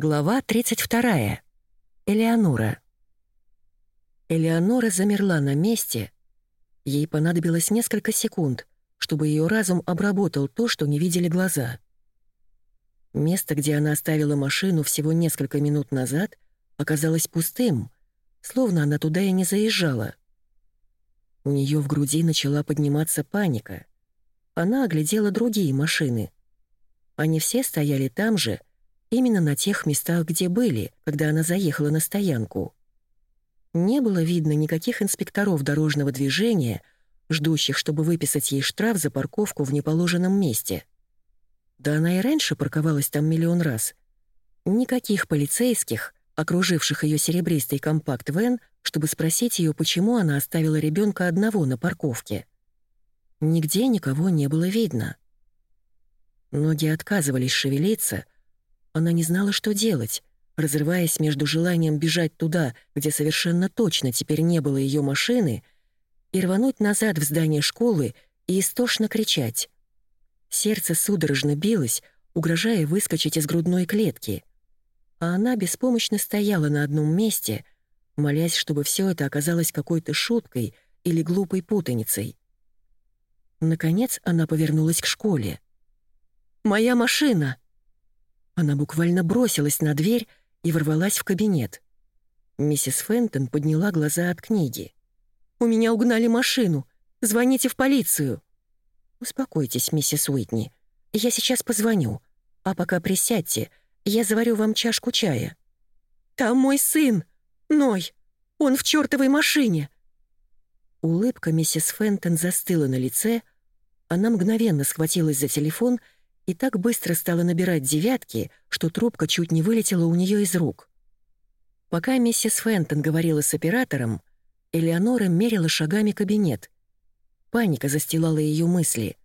Глава 32. Элеонора. Элеонора замерла на месте. Ей понадобилось несколько секунд, чтобы ее разум обработал то, что не видели глаза. Место, где она оставила машину всего несколько минут назад, оказалось пустым, словно она туда и не заезжала. У нее в груди начала подниматься паника. Она оглядела другие машины. Они все стояли там же, именно на тех местах, где были, когда она заехала на стоянку. Не было видно никаких инспекторов дорожного движения, ждущих, чтобы выписать ей штраф за парковку в неположенном месте. Да она и раньше парковалась там миллион раз. Никаких полицейских, окруживших ее серебристый компакт-вен, чтобы спросить ее, почему она оставила ребенка одного на парковке. Нигде никого не было видно. Ноги отказывались шевелиться, она не знала, что делать, разрываясь между желанием бежать туда, где совершенно точно теперь не было ее машины, и рвануть назад в здание школы и истошно кричать. Сердце судорожно билось, угрожая выскочить из грудной клетки. А она беспомощно стояла на одном месте, молясь, чтобы все это оказалось какой-то шуткой или глупой путаницей. Наконец она повернулась к школе. «Моя машина!» Она буквально бросилась на дверь и ворвалась в кабинет. Миссис Фентон подняла глаза от книги. «У меня угнали машину! Звоните в полицию!» «Успокойтесь, миссис Уитни. Я сейчас позвоню. А пока присядьте, я заварю вам чашку чая». «Там мой сын! Ной! Он в чертовой машине!» Улыбка миссис Фентон застыла на лице, она мгновенно схватилась за телефон и и так быстро стала набирать девятки, что трубка чуть не вылетела у нее из рук. Пока миссис Фентон говорила с оператором, Элеонора мерила шагами кабинет. Паника застилала ее мысли.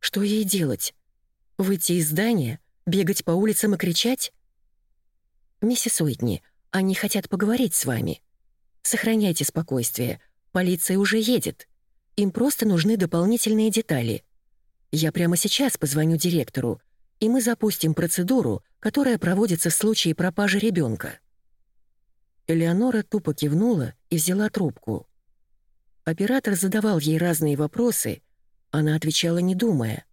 Что ей делать? Выйти из здания? Бегать по улицам и кричать? «Миссис Уитни, они хотят поговорить с вами. Сохраняйте спокойствие, полиция уже едет. Им просто нужны дополнительные детали. Я прямо сейчас позвоню директору, и мы запустим процедуру, которая проводится в случае пропажи ребенка. Элеонора тупо кивнула и взяла трубку. Оператор задавал ей разные вопросы, она отвечала не думая.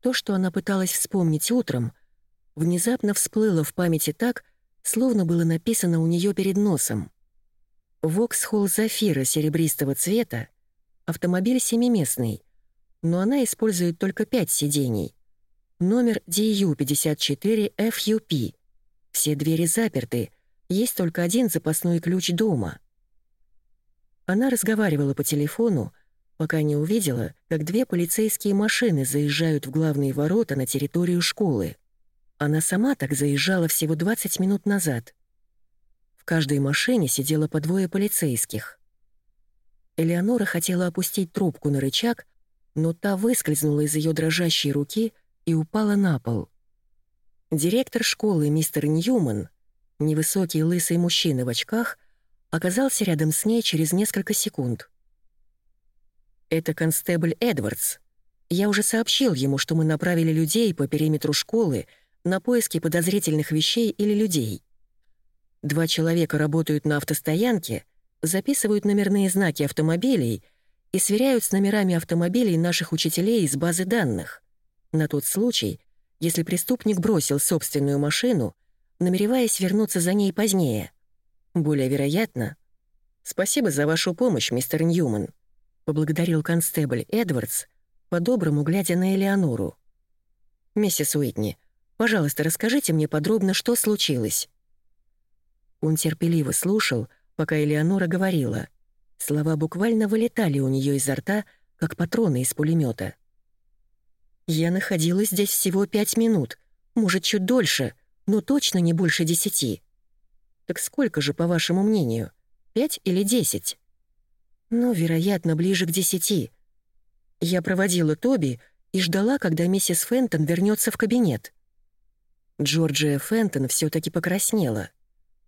То, что она пыталась вспомнить утром, внезапно всплыло в памяти так, словно было написано у нее перед носом. Воксхолл Зафира серебристого цвета, автомобиль семиместный, но она использует только пять сидений. Номер DU54FUP. Все двери заперты, есть только один запасной ключ дома. Она разговаривала по телефону, пока не увидела, как две полицейские машины заезжают в главные ворота на территорию школы. Она сама так заезжала всего 20 минут назад. В каждой машине сидело по двое полицейских. Элеонора хотела опустить трубку на рычаг, но та выскользнула из ее дрожащей руки и упала на пол. Директор школы мистер Ньюман, невысокий лысый мужчина в очках, оказался рядом с ней через несколько секунд. «Это констебль Эдвардс. Я уже сообщил ему, что мы направили людей по периметру школы на поиски подозрительных вещей или людей. Два человека работают на автостоянке, записывают номерные знаки автомобилей — и сверяют с номерами автомобилей наших учителей из базы данных. На тот случай, если преступник бросил собственную машину, намереваясь вернуться за ней позднее. Более вероятно... «Спасибо за вашу помощь, мистер Ньюман», — поблагодарил констебль Эдвардс, по-доброму глядя на Элеонору. «Миссис Уитни, пожалуйста, расскажите мне подробно, что случилось». Он терпеливо слушал, пока Элеонора говорила — Слова буквально вылетали у нее изо рта, как патроны из пулемета. «Я находилась здесь всего пять минут, может, чуть дольше, но точно не больше десяти. Так сколько же, по вашему мнению, пять или десять?» «Ну, вероятно, ближе к десяти. Я проводила Тоби и ждала, когда миссис Фентон вернется в кабинет. Джорджия Фентон все таки покраснела,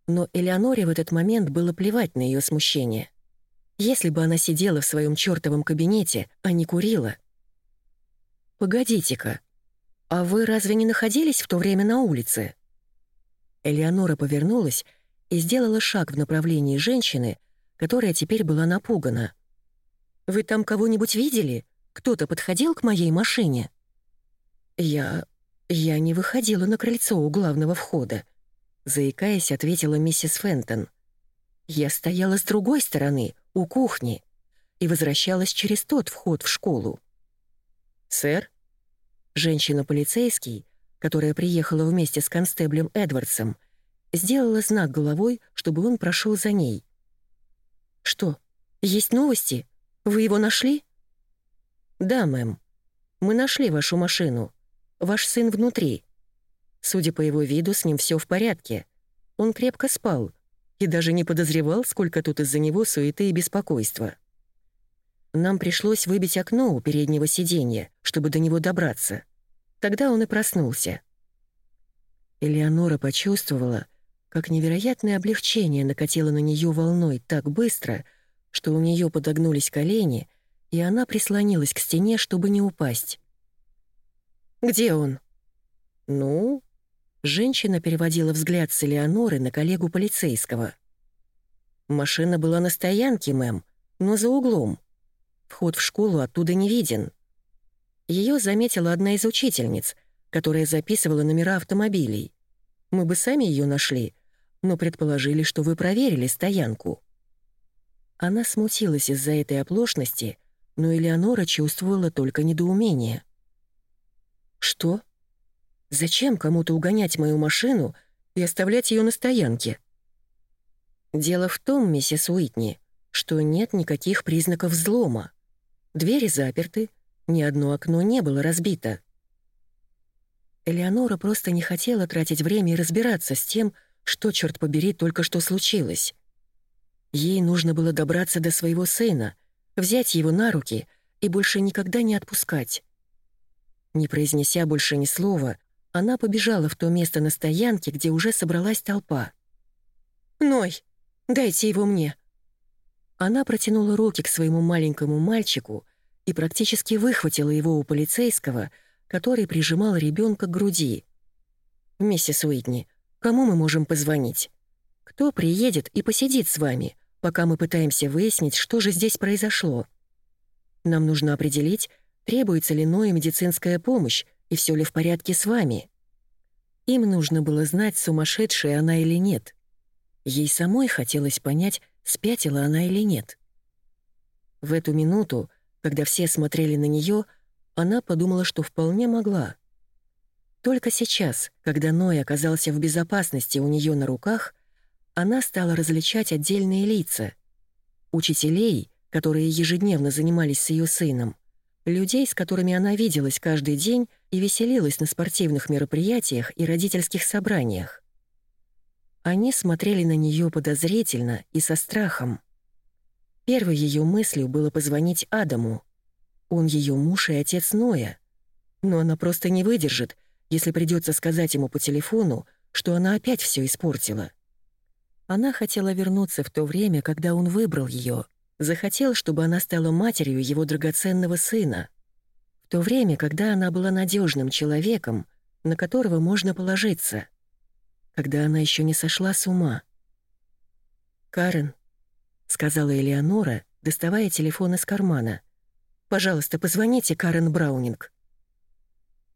но Элеоноре в этот момент было плевать на ее смущение. Если бы она сидела в своем чертовом кабинете, а не курила. «Погодите-ка, а вы разве не находились в то время на улице?» Элеонора повернулась и сделала шаг в направлении женщины, которая теперь была напугана. «Вы там кого-нибудь видели? Кто-то подходил к моей машине?» «Я... я не выходила на крыльцо у главного входа», — заикаясь, ответила миссис Фентон. «Я стояла с другой стороны, у кухни, и возвращалась через тот вход в школу». «Сэр?» Женщина-полицейский, которая приехала вместе с констеблем Эдвардсом, сделала знак головой, чтобы он прошел за ней. «Что, есть новости? Вы его нашли?» «Да, мэм. Мы нашли вашу машину. Ваш сын внутри. Судя по его виду, с ним все в порядке. Он крепко спал и даже не подозревал, сколько тут из-за него суеты и беспокойства. Нам пришлось выбить окно у переднего сиденья, чтобы до него добраться. Тогда он и проснулся. Элеонора почувствовала, как невероятное облегчение накатило на нее волной так быстро, что у нее подогнулись колени, и она прислонилась к стене, чтобы не упасть. «Где он?» «Ну?» Женщина переводила взгляд с Элеоноры на коллегу полицейского. «Машина была на стоянке, мэм, но за углом. Вход в школу оттуда не виден». Ее заметила одна из учительниц, которая записывала номера автомобилей. Мы бы сами ее нашли, но предположили, что вы проверили стоянку». Она смутилась из-за этой оплошности, но Элеонора чувствовала только недоумение. «Что? Зачем кому-то угонять мою машину и оставлять ее на стоянке?» «Дело в том, миссис Уитни, что нет никаких признаков взлома. Двери заперты, ни одно окно не было разбито». Элеонора просто не хотела тратить время и разбираться с тем, что, черт побери, только что случилось? Ей нужно было добраться до своего сына, взять его на руки и больше никогда не отпускать. Не произнеся больше ни слова, она побежала в то место на стоянке, где уже собралась толпа. «Ной, дайте его мне!» Она протянула руки к своему маленькому мальчику и практически выхватила его у полицейского, который прижимал ребенка к груди. «Миссис Уитни, Кому мы можем позвонить? Кто приедет и посидит с вами, пока мы пытаемся выяснить, что же здесь произошло? Нам нужно определить, требуется ли Ноя медицинская помощь и все ли в порядке с вами. Им нужно было знать, сумасшедшая она или нет. Ей самой хотелось понять, спятила она или нет. В эту минуту, когда все смотрели на нее, она подумала, что вполне могла — только сейчас, когда Ной оказался в безопасности у нее на руках, она стала различать отдельные лица. Учителей, которые ежедневно занимались с ее сыном, людей, с которыми она виделась каждый день и веселилась на спортивных мероприятиях и родительских собраниях. Они смотрели на нее подозрительно и со страхом. Первой ее мыслью было позвонить Адаму. Он ее муж и отец Ноя. Но она просто не выдержит — если придется сказать ему по телефону, что она опять все испортила. Она хотела вернуться в то время, когда он выбрал ее, захотел, чтобы она стала матерью его драгоценного сына. В то время, когда она была надежным человеком, на которого можно положиться. Когда она еще не сошла с ума. «Карен», — сказала Элеонора, доставая телефон из кармана, — «пожалуйста, позвоните Карен Браунинг».